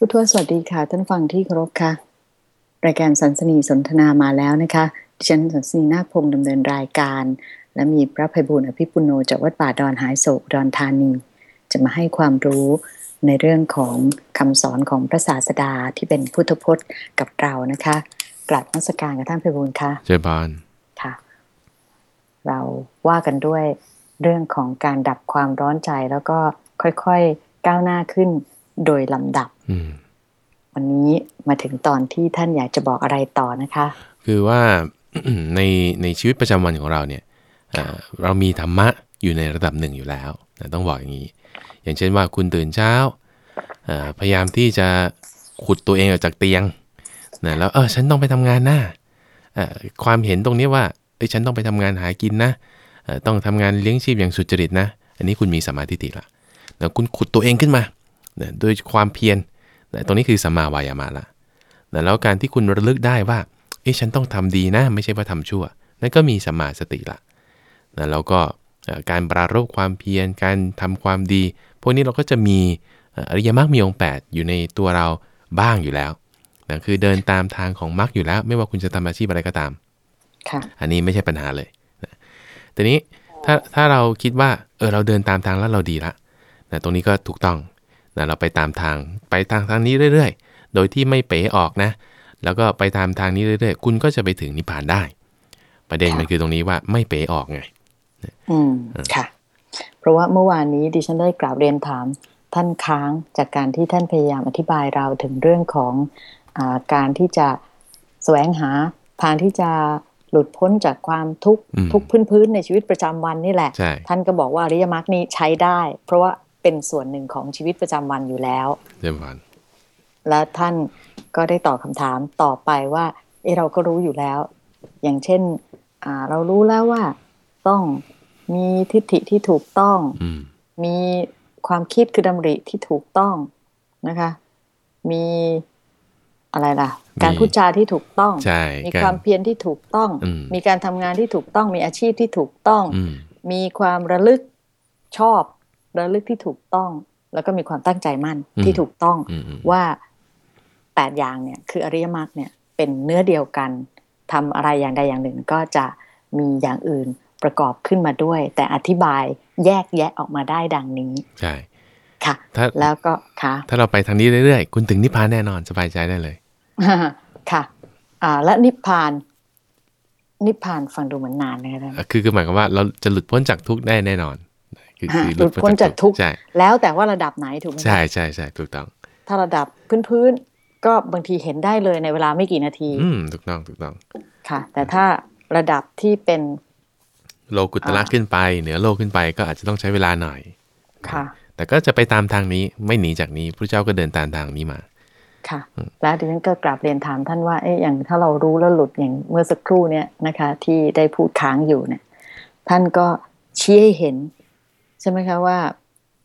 ผู้ทวสวัสดีค่ะ ท่านฟังที่เคารพค่ะ รายการสันสนีสนทนามาแล้วนะคะดิฉันสันสนีนาคพงศ์ดำเนินรายการ และมีพระภัยบุญอภิปุโนจากวัดป่าดอนหายโศกดอนธานี จะมาให้ความรู้ในเรื่องของคำสอนของพระศาสดาที่เป็นพุทธพจน์กับเรานะคะกลับนักสการกับท่านภัยบุญค่ะเจบานค่ะ เราว่ากันด้วยเรื่องของการดับความร้อนใจแล้วก็ค่อยๆก้าวหน้าขึ้นโดยลำดับอืม วันนี้มาถึงตอนที่ท่านอยากจะบอกอะไรต่อนะคะ คือว่าในในชีวิตประจำวันของเราเนี่ยเอ่อเรามีธรรมะอยู่ในระดับหนึ่งอยู่แล้วนะต้องบอกอย่างนี้ อย่างเช่นว่าคุณตื่นเช้าเอ่อพยายามที่จะขุดตัวเองออกจากเตียงนะแล้วเออฉันต้องไปทำงานนะเอ่อความเห็นตรงนี้ว่าเอ้ยฉันต้องไปทำงานหากินนะเอ่อต้องทำงานเลี้ยงชีพอย่างสุจริตนะ อันนี้คุณมีสัมมาทิฏฐิละนะคุณขุดตัวเองขึ้นมานะโดยความเพียร นะตรงนี้คือสัมมาวายามะละนะแล้วการที่คุณระลึกได้ว่า เอ๊ะฉันต้องทำดีนะ ไม่ใช่ว่าทำชั่ว นั่นก็มีสัมมาสติละนะแล้วก็เอ่อการปรารบความเพียร การทำความดี พวกนี้เราก็จะมีเอ่ออริยมรรคมีองค์8อยู่ในตัวเราบ้างอยู่แล้วนะคือเดินตามทางของมรรคอยู่แล้ว ไม่ว่าคุณจะทำอาชีพอะไรก็ตามค่ะอันนี้ไม่ใช่ปัญหาเลยนะแต่นี้ถ้าถ้าเราคิดว่า เออเราเดินตามทางแล้วเราดีละนะตรงนี้ก็ถูกต้อง นะเราไปตามทางไปทางทางนี้เรื่อย ๆ โดยที่ไม่เป๋ออกนะ แล้วก็ไปตามทางนี้เรื่อย ๆ คุณก็จะไปถึงนิพพานได้ ประเด็นค่ะมันคือตรงนี้ว่าไม่เป๋ออกไง อืมค่ะ เพราะว่าเมื่อวานนี้ดิฉันได้กราบเรียนถามท่านค้างจากการที่ท่านพยายามอธิบายเราถึงเรื่องของอาการที่จะแสวงหาทางที่จะหลุดพ้นจากความทุกข์อืมทุกข์พื้นๆในชีวิตประจำวันนี่แหละใช่ท่านก็บอกว่าอริยมรรคนี้ใช้ได้ เพราะว่า เป็นส่วนหนึ่งของชีวิตประจำวันอยู่แล้วเรียบร้อยและท่านก็ได้ตอบคำถามต่อไปว่าเอะเราก็รู้อยู่แล้ว อย่างเช่นอ่าเรารู้แล้วว่าต้องมีทิฏฐิที่ถูกต้องอืมมีความคิดคือดำริที่ถูกต้องนะคะ มีอะไรล่ะ การพูดจาที่ถูกต้องใช่มีการความเพียรที่ถูกต้องอืมมีการทำงานที่ถูกต้อง มีอาชีพที่ถูกต้องอืมมีความระลึกชอบ ระลึกที่ถูกต้อง แล้วก็มีความตั้งใจมั่นอืมที่ถูกต้องอืมอืมว่าแปดอย่างเนี่ย คืออริยมรรคเนี่ยเป็นเนื้อเดียวกันทำอะไรอย่างใดอย่างหนึ่งก็จะมีอย่างอื่นประกอบขึ้นมาด้วย แต่อธิบายแยกแยะออกมาได้ดังนี้ใช่ค่ะถ้าแล้วก็ค่ะ ถ้าเราไปทางนี้เรื่อยๆ คุณถึงนิพพานแน่นอนสบายใจได้เลยค่ะ อ่า และนิพพาน นิพพานฟังดูเหมือนนานนะคะท่านอะคือคือหมายความว่าเราจะหลุดพ้นจากทุกข์ได้แน่นอน คือคือหลุดพ้นจากทุกข์ใช่แล้วแต่ว่าระดับไหนถูกไหมคะใช่ใช่ใช่ถูกต้อง ถ้าระดับพื้นๆก็บางทีเห็นได้เลยในเวลาไม่กี่นาที อืมถูกต้องถูกต้อง ค่ะ แต่ถ้าระดับที่เป็นโลกุตละอ่าขึ้นไป เหนือโลกขึ้นไปก็อาจจะต้องใช้เวลาหน่อย ค่ะ แต่ก็จะไปตามทางนี้ไม่หนีจากนี้พระเจ้าก็เดินตามทางนี้มาค่ะแล้วดิฉันก็กราบเรียนถามท่านว่าเอ๊ะอย่างถ้าเรารู้แล้วหลุดอย่างเมื่อสักครู่เนี่ยนะคะ ที่ได้พูดค้างอยู่เนี่ยท่านก็ชี้ให้เห็น ใช่ไหมคะว่า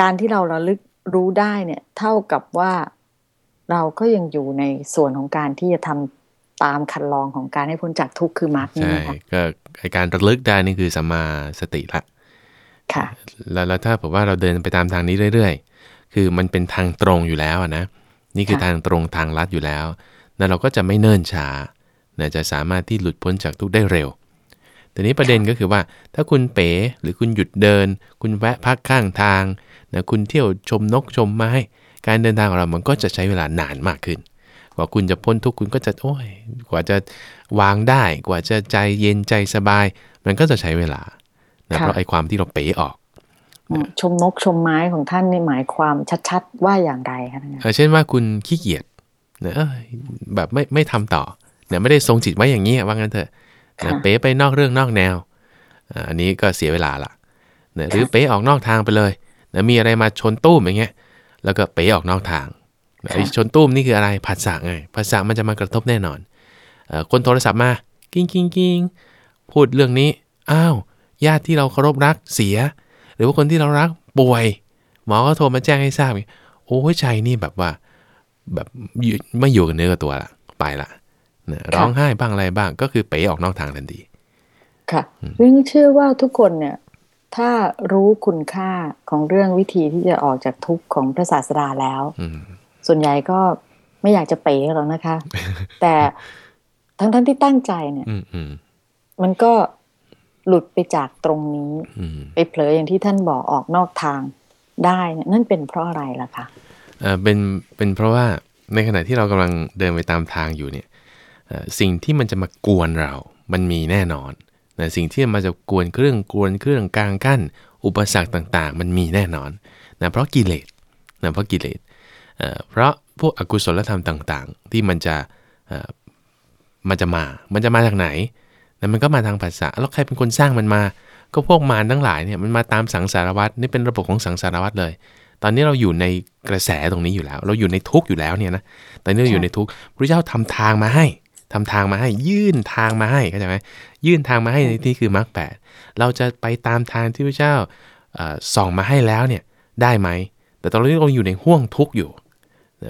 การที่เราระลึกรู้ได้เนี่ยเท่ากับว่าเราก็ยังอยู่ในส่วนของการที่จะทำตามคันลองของการให้พ้นจากทุกข์คือมรรคนี่ใช่นะคะก็ไอ้การระลึกได้นี่คือสัมมาสติละค่ะแล้วแล้วถ้าผมว่าเราเดินไปตามทางนี้เรื่อย ๆ คือมันเป็นทางตรงอยู่แล้วอะนะนี่คือค่ะทางตรงทางลัดอยู่แล้วนั่นเราก็จะไม่เนิ่นช้านะจะสามารถที่หลุดพ้นจากทุกข์ได้เร็ว แต่นี้ประเด็นก็คือว่า ถ้าคุณเป๋หรือคุณหยุดเดิน คุณแวะพักข้างทางนะคุณเที่ยวชมนกชมไม้ การเดินทางของเรามันก็จะใช้เวลานานมากขึ้น กว่าคุณจะพ้นทุกข์คุณก็จะโอ้ยกว่าจะวางได้ กว่าจะใจเย็นใจสบาย มันก็จะใช้เวลานะค่ะเพราะไอ้ความที่เราเป๋ออกอืมชมนกชมไม้ของท่านนี่หมายความชัดๆว่าอย่างไรคะท่านเออเช่นว่าคุณขี้เกียจนะเอ้ยแบบไม่ไม่ทำต่อเนี่ยไม่ได้ทรงจิตไว้อย่างนี้ว่างั้นเถอะนะ เป๋ไปนอกเรื่องนอกแนวอ่าอันนี้ก็เสียเวลาละนะหรือเป๋ออกนอกทางไปเลยนะมีอะไรมาชนตู้มอย่างเงี้ย แล้วก็เป๋ออกนอกทางนะไอ้ชนตู้มนี่คืออะไรผัสสะไงผัสสะมันจะมากระทบแน่นอนเอ่อคนโทรศัพท์มากริ๊งกริ๊งกริ๊งพูดเรื่องนี้ อ้าวญาติที่เราเคารพรักเสีย หรือว่าคนที่เรารักป่วย หมอก็โทรมาแจ้งให้ทราบอีกโอ้ยใจนี่แบบว่า แบบอยู่ไม่อยู่กับเนื้อกับตัวละไปละ นะร้องไห้บ้างอะไรบ้างก็คือเป๋ออกนอกทางทันทีค่ะเรื่องเชื่อว่าทุกคนเนี่ย ถ้ารู้คุณค่าของเรื่องวิธีที่จะออกจากทุกข์ของพระศาสดาแล้วอืมส่วนใหญ่ก็ไม่อยากจะเป๋หรอกนะคะ แต่ทั้งทั้งที่ตั้งใจเนี่ยอืมอืมมันก็หลุดไปจากตรงนี้อืมไปเผลออย่างที่ท่านบอกออกนอกทางได้เนี่ยนั่นเป็นเพราะอะไรล่ะคะเอ่อเป็นเป็นเพราะว่าในขณะที่เรากำลังเดินไปตามทางอยู่เนี่ยเอ่อ สิ่งที่มันจะมากวนเรา มันมีแน่นอนนะสิ่งที่มันจะกวนเครื่องกวนเครื่องกลางกั้น อุปสรรคต่างๆ มันมีแน่นอนนะเพราะกิเลสนะเพราะกิเลสเพราะพวกอกุศลธรรมต่าง ๆ ที่มันจะมันจะมา มันจะมาจากไหนนะมันก็มาทางภาษาแล้วใครเป็นคนสร้างมันมา ก็พวกมารทั้งหลายเนี่ยมันมาตามสังสารวัฏนี่เป็นระบบของสังสารวัฏเลย ตอนนี้เราอยู่ในกระแสตรงนี้อยู่แล้ว เราอยู่ในทุกข์อยู่แล้วเนี่ยนะตอนนี้เราอยู่ในทุกข์พระเจ้าทำทางมาให้ ทำทางมาให้ยื่นทางมาให้เข้าใจไหมยื่นทางมาให้ในที่คือมรรคแปดเราจะไปตามทางที่พระเจ้าเอ่อส่องมาให้แล้วเนี่ยได้ไหม แต่ตอนนี้เราอยู่ในห่วงทุกข์อยู่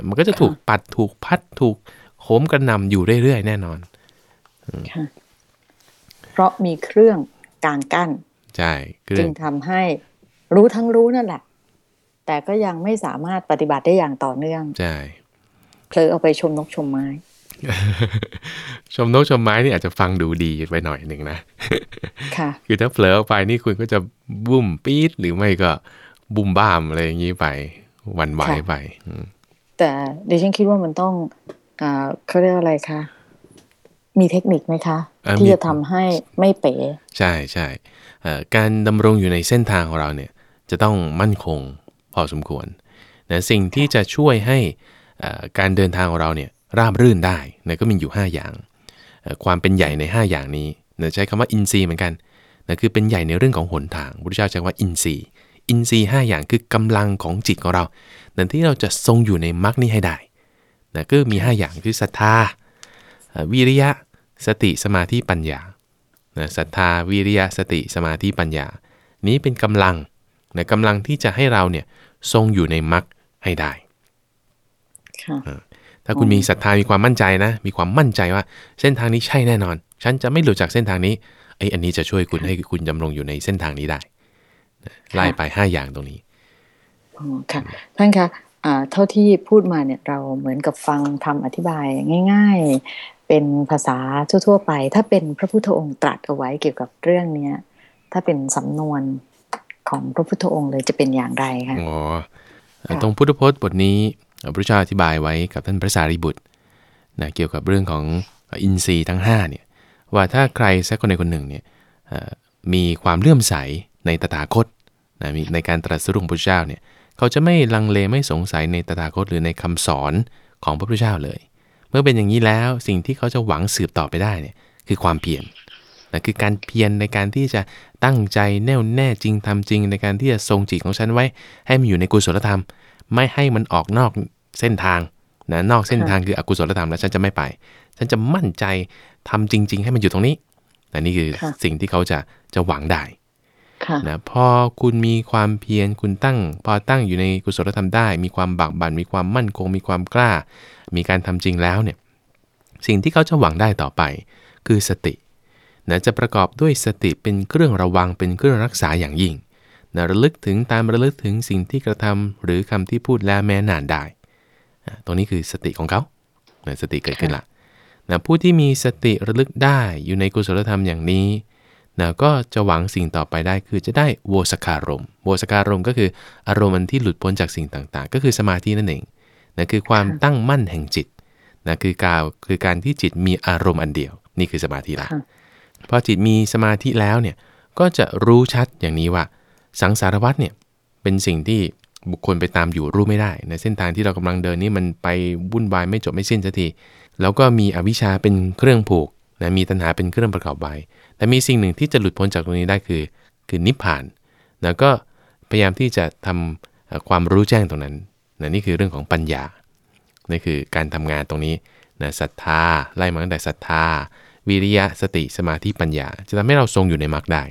มันก็จะถูกปัดถูกพัดถูกโหมกระหน่ำอยู่เรื่อยๆแน่นอนค่ะเพราะมีเครื่องกลางกั้นใช่คือจึงทำให้รู้ทั้งรู้นั่นแหละ แต่ก็ยังไม่สามารถปฏิบัติได้อย่างต่อเนื่องใช่เผลอเอาไปชมนกชมไม้ ชมนกชมไม้นี่อาจจะฟังดูดีไปหน่อยหนึ่งนะค่ะคือถ้าเผลอออกไปนี่คุณก็จะบุ้มปี๊ดหรือไม่ก็บุ้มบ้ามอะไรอย่างนี้ไปหวันไหวค่ะไปอืมแต่ดิฉันคิดว่ามันต้องอ่าเขาเรียกอะไรคะมีเทคนิคไหมคะอ่าที่มีจะทำให้ไม่เป๋ ใช่ใช่เอ่อการดำรงอยู่ในเส้นทางของเราเนี่ย จะต้องมั่นคงพอสมควรนะสิ่งที่จะช่วยให้เอ่อการเดินทางของเราเนี่ย ราบรื่นได้นะก็มีอยู่ 5 อย่างเอ่อความเป็นใหญ่ใน 5 อย่างนี้นะใช้คำว่าอินทรีย์เหมือนกันนะคือเป็นใหญ่ในเรื่องของหนทางพระพุทธเจ้าใช้ว่าอินทรีย์ อินทรีย์ 5 อย่างคือกำลังของจิตของเรานั่นที่เราจะทรงอยู่ในมรรคนี้ให้ได้นะก็มี 5 อย่างคือศรัทธาเอ่อวิริยะ สติ สมาธิ ปัญญานะศรัทธา วิริยะ สติ สมาธิ ปัญญา นี้เป็นกำลังนะกำลังที่จะให้เราเนี่ยทรงอยู่ในมรรคให้ได้ ค่ะ ถ้าคุณมีศรัทธามีความมั่นใจนะ มีความมั่นใจว่า เส้นทางนี้ใช่แน่นอน ฉันจะไม่หลุดจากเส้นทางนี้ไอ้ยอันนี้จะช่วยคุณให้คุณดำรงอยู่ในเส้นทางนี้ได้นะไล่ไป5อย่างตรงนี้อ๋อค่ะท่านคะอ่าเท่าที่พูดมาเนี่ยเราเหมือนกับฟังทำอธิบายง่าย ๆ เป็นภาษาทั่ว ๆ ไป ถ้าเป็นพระพุทธองค์ตรัสเอาไว้เกี่ยวกับเรื่องเนี้ยถ้าเป็นสำนวนของพระพุทธองค์เลยจะเป็นอย่างไรคะอ๋อค่ะตรงพุทธพจน์บทนี้ พระพุทธเจ้าอธิบายไว้กับท่านพระสารีบุตรนะเกี่ยวกับเรื่องของอินทรีย์ทั้ง5เนี่ยว่าถ้าใครสักคนใดคนหนึ่งเนี่ยมีความเลื่อมใสในตถาคตนะในการตรัสรู้ของพระเจ้าเนี่ยเขาจะไม่ลังเลไม่สงสัยในตถาคตหรือในคำสอนของพระพุทธเจ้าเลย เมื่อเป็นอย่างนี้แล้วสิ่งที่เขาจะหวังสืบต่อไปได้เนี่ยคือความเพียรนะคือการเพียรในการที่จะตั้งใจแน่วแน่จริงทำจริง ในการที่จะทรงจิตของฉันไว้ ให้มันอยู่ในกุศลธรรม ไม่ให้มันออกนอกเส้นทางนะนอกเส้นทางคืออกุศลธรรมแล้วฉันจะไม่ไป ฉันจะมั่นใจทำจริง ๆ ให้มันอยู่ตรงนี้นะนี่คือค่ะสิ่งที่เขาจะจะหวังได้ค่ะนะพอคุณมีความเพียรคุณตั้ง พอตั้งอยู่ในกุศลธรรมได้ มีความบักบั่นมีความมั่นคง มีความกล้า มีการทำจริงแล้วเนี่ยสิ่งที่เขาจะหวังได้ต่อไป คือสตินะจะประกอบด้วยสติเป็นเครื่องระวังเป็นเครื่องรักษาอย่างยิ่ง นะระลึกถึงตามระลึกถึงสิ่งที่กระทำหรือคำที่พูดแล้วแม้นานได้อะตรงนี้คือสติของเขานะสติเกิดขึ้นละนะผู้ที่มีสติระลึกได้อยู่ในกุศลธรรมอย่างนี้นะก็จะหวังสิ่งต่อไปได้คือจะได้โวสสัคคารมณ์โวสสัคคารมณ์ก็คืออารมณ์อันที่หลุดพ้นจากสิ่งต่างๆ ก็คือสมาธินั่นเองนะคือความค่ะตั้งมั่นแห่งจิตนะคือการคือการที่จิตมีอารมณ์อันเดียว นี่คือสมาธิละค่ะพอจิตมีสมาธิแล้วเนี่ยก็จะรู้ชัดอย่างนี้ว่า สังสารวัฏเนี่ยเป็นสิ่งที่บุคคลไปตามอยู่รู้ไม่ได้ในเส้นทางที่เรากำลังเดินนี่มันไปวุ่นวายไม่จบไม่สิ้นสักทีแล้วก็มีอวิชชาเป็นเครื่องผูกนะมีตัณหาเป็นเครื่องประกอบไว้แต่มีสิ่งหนึ่งที่จะหลุดพ้นจากตรงนี้ได้คือ คือนิพพานแล้วก็พยายามที่จะทำเอ่อความรู้แจ้งตรงนั้นนะนี่คือเรื่องของปัญญานี่คือการทำงานตรงนี้นะศรัทธาไล่มาตั้งแต่ศรัทธา วิริยะสติสมาธิปัญญา จะทำให้เราทรงอยู่ในมรรคได้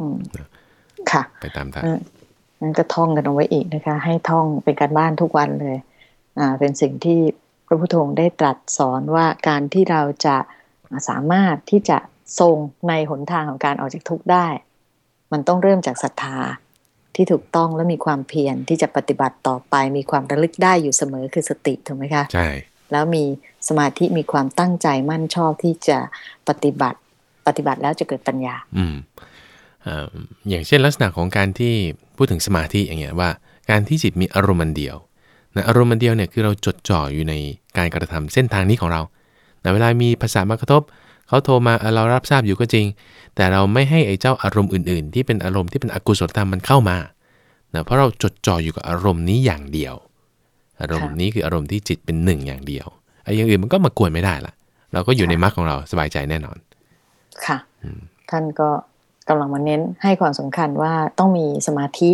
อืม ค่ะไปตามทางเอองั้นก็ท่องกันเอาไว้อีกนะคะ ให้ท่องเป็นการบ้านทุกวันเลยอ่าเป็นสิ่งที่พระพุทธองค์ได้ตรัสสอนว่าการที่เราจะสามารถที่จะทรงในหนทางของการออกจากทุกข์ได้ มันต้องเริ่มจากศรัทธาที่ถูกต้องและมีความเพียรที่จะปฏิบัติต่อไป มีความระลึกได้อยู่เสมอคือสติถูกไหมคะใช่แล้วมีสมาธิมีความตั้งใจมั่นชอบที่จะปฏิบัติปฏิบัติแล้วจะเกิดปัญญา อืม อย่างเช่นลักษณะของการที่พูดถึงสมาธิอย่างเงี้ยว่า การที่จิตมีอารมณ์เดียวนะอารมณ์เดียวเนี่ยคือเราจดจ่ออยู่ในการกระทำเส้นทางนี้ของเราแต่เวลามีภาษามากระทบเขาโทรมาเรารับทราบอยู่ก็จริง แต่เราไม่ให้ไอ้เจ้าอารมณ์อื่น ๆ ที่เป็นอารมณ์ที่เป็นอกุศลธรรมมันเข้ามานะเพราะเราจดจ่ออยู่กับอารมณ์นี้อย่างเดียว อารมณ์นี้คืออารมณ์ที่จิตเป็นหนึ่งอย่างเดียวไอ้อย่างอื่นมันก็มากวนไม่ได้ละเราก็อยู่ในมรรคของเราสบายใจแน่นอน ค่ะ ท่านก็ กำลังมาเน้นให้ความสำคัญว่าต้องมีสมาธิ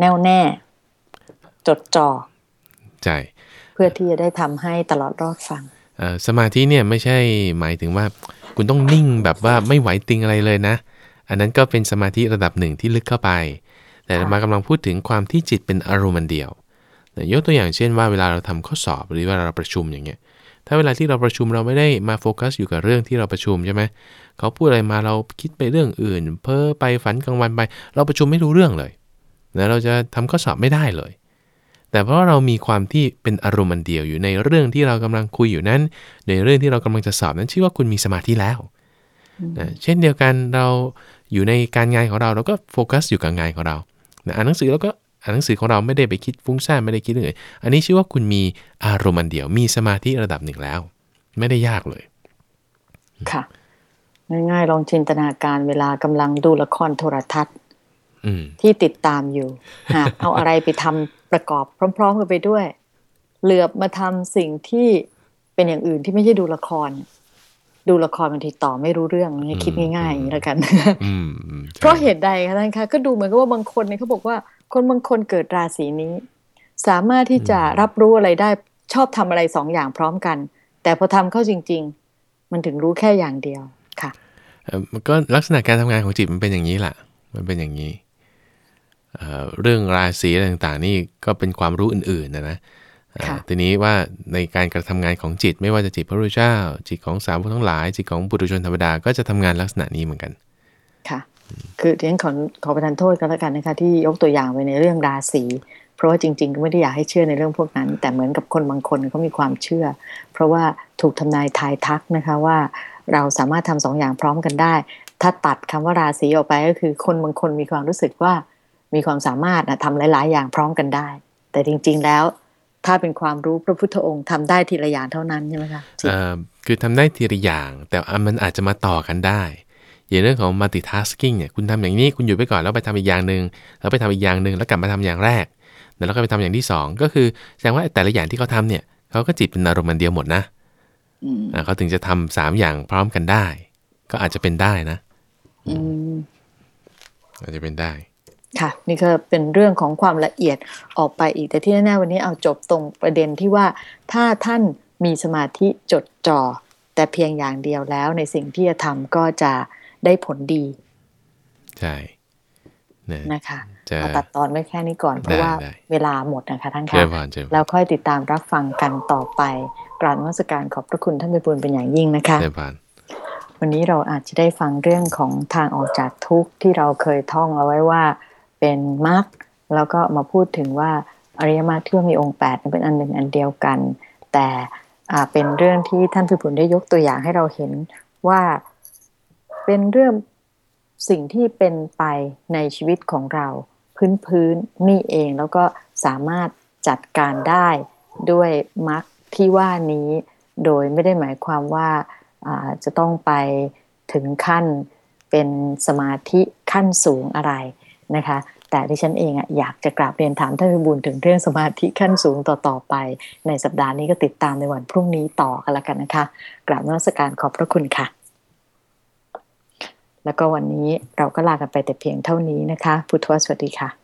แน่วแน่ จดจ่อใช่เพื่อที่จะได้ทำให้ตลอดรอดฟังสมาธิเนี่ยไม่ใช่หมายถึงว่าคุณต้องนิ่งแบบว่าไม่ไหวติงอะไรเลยนะ อันนั้นก็เป็นสมาธิระดับหนึ่งที่ลึกเข้าไป แต่มากำลังพูดถึงความที่จิตเป็นอารมณ์เดียวยกตัวอย่างเช่นว่าเวลาเราทำข้อสอบหรือว่าเราประชุมอย่างเงี้ย ถ้าเวลาที่เราประชุมเราไม่ได้มาโฟกัสอยู่กับเรื่องที่เราประชุมใช่ไหม เขาพูดอะไรมาเราคิดไปเรื่องอื่น เพ้อไปฝันกลางวันไป เราประชุมไม่รู้เรื่องเลยแล้วเราจะทำข้อสอบไม่ได้เลย แต่เพราะเรามีความที่เป็นอารมณ์อันเดียวอยู่ในเรื่องที่เรากำลังคุยอยู่นั้น ในเรื่องที่เรากำลังจะสอบนั้นชื่อว่าคุณมีสมาธิแล้วนะเช่นเดียวกันเราอยู่ในการงานของเราเราก็โฟกัสอยู่กับงานของเราอ่านหนังสือเราก็อ่านหนังสือของเราไม่ได้ไปคิดฟุ้งซ่านไม่ได้คิดเรื่องอื่นอันนี้ชื่อว่าคุณมีอารมณ์อันเดียวมีสมาธิระดับหนึ่งแล้ว ไม่ได้ยากเลย ค่ะ ง่ายๆ ลองจินตนาการเวลากำลังดูละครโทรทัศน์ที่ติดตามอยู่ หากเอาอะไรไปทำประกอบพร้อมๆกันไปด้วย เหลือบมาทำสิ่งที่เป็นอย่างอื่นที่ไม่ใช่ดูละคร ดูละครบางทีต่อไม่รู้เรื่องนี่คิดง่ายๆอย่างนี้แล้วกันเพราะเหตุใดคะท่านคะก็ดูเหมือนกับว่าบางคนเนี่ยเขาบอกว่า คนบางคนเกิดราศีนี้ สามารถที่จะรับรู้อะไรได้ชอบทำอะไรสองอย่างพร้อมกัน แต่พอทำเข้าจริง ๆ มันถึงรู้แค่อย่างเดียวค่ะมัน ก็ลักษณะการทำงานของจิตมันเป็นอย่างนี้แหละมันเป็นอย่างนี้เรื่องราศีอะไรต่างๆ นี่ก็เป็นความรู้อื่นๆนะนะทีนี้ว่าในการกระทำงานของจิต ไม่ว่าจะจิตพระรูเจ้า จิตของสาวกทั้งหลาย จิตของบุตุชนธรรมดาก็จะทำงานลักษณะนี้เหมือนกัน ค่ะ คือเรียนขอขอประทานโทษกันแล้วกันนะคะที่ยกตัวอย่างไปในเรื่องราศีเพราะว่าจริงๆก็ไม่ได้อยากให้เชื่อในเรื่องพวกนั้น แต่เหมือนกับคนบางคนเขามีความเชื่อ เพราะว่าถูกทำนายทายทักนะคะว่า เราสามารถทำสองอย่างพร้อมกันได้ ถ้าตัดคำว่าราศีออกไปก็คือคนบางคนมีความรู้สึกว่ามีความสามารถนะทำหลาย ๆ อย่างพร้อมกันได้ แต่จริง ๆ แล้ว ถ้าเป็นความรู้พระพุทธองค์ทำได้ทีละอย่างเท่านั้นใช่ไหมคะคือทำได้ทีละอย่าง แต่มันอาจจะมาต่อกันได้อย่างเรื่องของ multitasking เนี่ยคุณทำอย่างนี้คุณอยู่ไปก่อนแล้วไปทำอีกอย่างหนึ่งแล้วไปทำอีกอย่างหนึ่งแล้วกลับมาทำอย่างแรกแล้วก็ไปทำอย่างที่ 2 ก็คือแสดงว่าแต่ละอย่างที่เขาทาเนี่ยเขาก็จิตเป็นอารมณ์เดียวหมดนะ เขาถึงจะทำสามอย่างพร้อมกันได้ ก็อาจจะเป็นได้นะอาจจะเป็นได้ ค่ะ นี่ก็เป็นเรื่องของความละเอียดออกไปอีกแต่ที่แน่ๆวันนี้เอาจบตรงประเด็นที่ว่าถ้าท่านมีสมาธิจดจ่อแต่เพียงอย่างเดียวแล้วในสิ่งที่จะทำก็จะได้ผลดี ใช่นะคะ มาตัดตอนไว้แค่นี้ก่อนเพราะว่าเวลาหมดนะคะท่านคะแล้วค่อยติดตามรับฟังกันต่อไป กราบนมัสการขอบพระคุณท่านไปบุญเป็นอย่างยิ่งนะคะวันนี้เราอาจจะได้ฟังเรื่องของทางออกจากทุกข์ที่เราเคยท่องเอาไว้ว่าเป็นมรรคแล้วก็มาพูดถึงว่าอริยมรรคที่ว่ามีองค์8เป็นอันหนึ่งอันเดียวกัน แต่เป็นเรื่องที่ท่านพิบุญได้ยกตัวอย่างให้เราเห็นว่าเป็นเรื่องสิ่งที่เป็นไปในชีวิตของเรา พื้นพื้นนี่เองแล้วก็สามารถจัดการได้ด้วยมรรคที่ว่านี้ โดยไม่ได้หมายความว่าจะต้องไปถึงขั้นเป็นสมาธิขั้นสูงอะไรนะคะ แต่ที่ฉันเองอะอยากจะกราบเรียนถามท่านพิบูลถึงเรื่องสมาธิขั้นสูงต่อๆไป ในสัปดาห์นี้ก็ติดตามในวันพรุ่งนี้ต่อกันละกันนะคะ กราบนมัสการขอบพระคุณค่ะ แล้วก็วันนี้เราก็ลากันไปแต่เพียงเท่านี้นะคะ พุทธวสวัสดีค่ะ